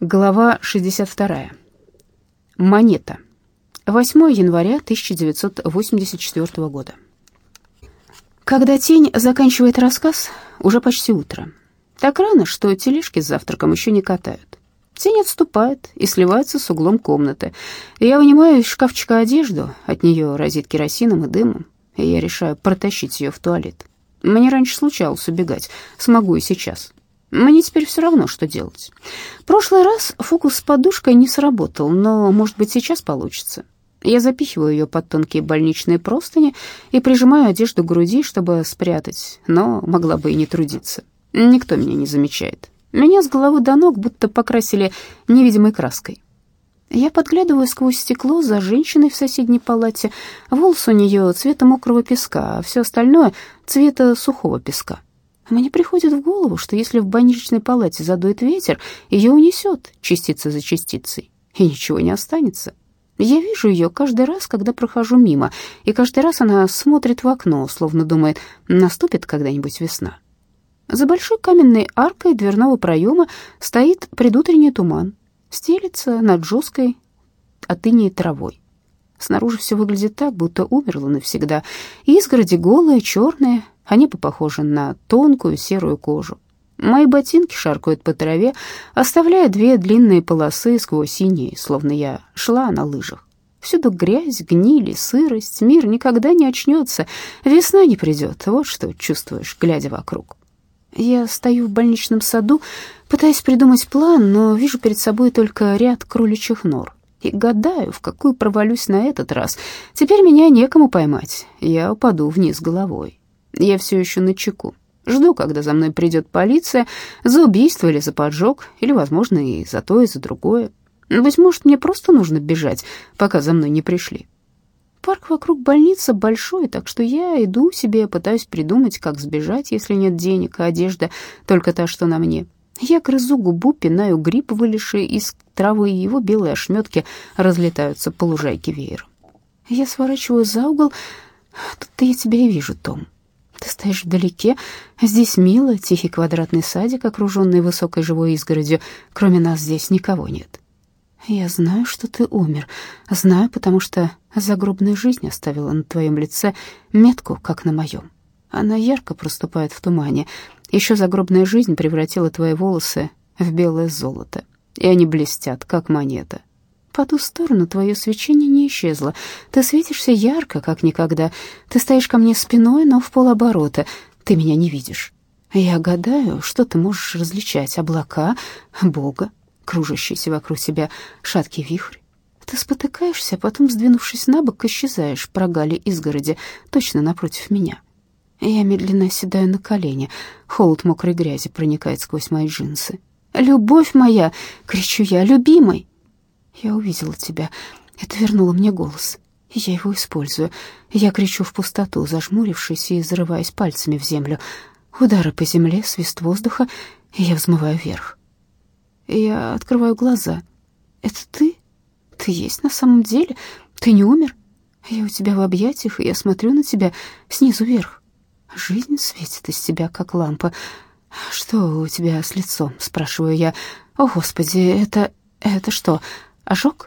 Глава 62. Монета. 8 января 1984 года. Когда тень заканчивает рассказ, уже почти утро. Так рано, что тележки с завтраком еще не катают. Тень отступает и сливается с углом комнаты. Я вынимаю из шкафчика одежду, от нее разит керосином и дымом, и я решаю протащить ее в туалет. Мне раньше случалось убегать, смогу и сейчас. Мне теперь все равно, что делать. Прошлый раз фокус с подушкой не сработал, но, может быть, сейчас получится. Я запихиваю ее под тонкие больничные простыни и прижимаю одежду к груди, чтобы спрятать, но могла бы и не трудиться. Никто меня не замечает. Меня с головы до ног будто покрасили невидимой краской. Я подглядываю сквозь стекло за женщиной в соседней палате. Волосы у нее цвета мокрого песка, а все остальное цвета сухого песка. Мне приходит в голову, что если в больничной палате задует ветер, ее унесет частица за частицей, и ничего не останется. Я вижу ее каждый раз, когда прохожу мимо, и каждый раз она смотрит в окно, словно думает, наступит когда-нибудь весна. За большой каменной аркой дверного проема стоит предутренний туман, стелится над жесткой от травой. Снаружи все выглядит так, будто умерло навсегда. Изгороди голые, черные, они похожи на тонкую серую кожу. Мои ботинки шаркают по траве, оставляя две длинные полосы сквозь синие, словно я шла на лыжах. Всюду грязь, гнили, сырость, мир никогда не очнется, весна не придет, вот что чувствуешь, глядя вокруг. Я стою в больничном саду, пытаясь придумать план, но вижу перед собой только ряд кроличьих нор. И гадаю, в какую провалюсь на этот раз. Теперь меня некому поймать, я упаду вниз головой. Я все еще на чеку. Жду, когда за мной придет полиция за убийство или за поджог, или, возможно, и за то, и за другое. Быть может, мне просто нужно бежать, пока за мной не пришли. Парк вокруг больницы большой, так что я иду себе, пытаюсь придумать, как сбежать, если нет денег, а одежда только та, что на мне. Я грызу губу, пинаю гриб, вылезший из травы, и его белые ошметки разлетаются по лужайке веером. Я сворачиваю за угол. Тут-то я тебя и вижу, Том. Ты стоишь вдалеке, здесь мило, тихий квадратный садик, окруженный высокой живой изгородью. Кроме нас здесь никого нет. Я знаю, что ты умер. Знаю, потому что загробная жизнь оставила на твоем лице метку, как на моем. Она ярко проступает в тумане. Еще загробная жизнь превратила твои волосы в белое золото, и они блестят, как монета. По ту сторону твое свечение не исчезло. Ты светишься ярко, как никогда. Ты стоишь ко мне спиной, но в полоборота. Ты меня не видишь. Я гадаю, что ты можешь различать. Облака, Бога, кружащийся вокруг себя шаткий вихрь. Ты спотыкаешься, а потом, сдвинувшись на бок, исчезаешь в прогале изгороди, точно напротив меня. Я медленно оседаю на колени. Холод мокрой грязи проникает сквозь мои джинсы. «Любовь моя!» — кричу я. «Любимый!» Я увидела тебя. Это вернуло мне голос. Я его использую. Я кричу в пустоту, зажмурившись и зарываясь пальцами в землю. Удары по земле, свист воздуха, и я взмываю вверх. Я открываю глаза. Это ты? Ты есть на самом деле? Ты не умер? Я у тебя в объятиях, и я смотрю на тебя снизу вверх. Жизнь светит из тебя, как лампа. Что у тебя с лицом? Спрашиваю я. О, Господи, это... это что? Ожог?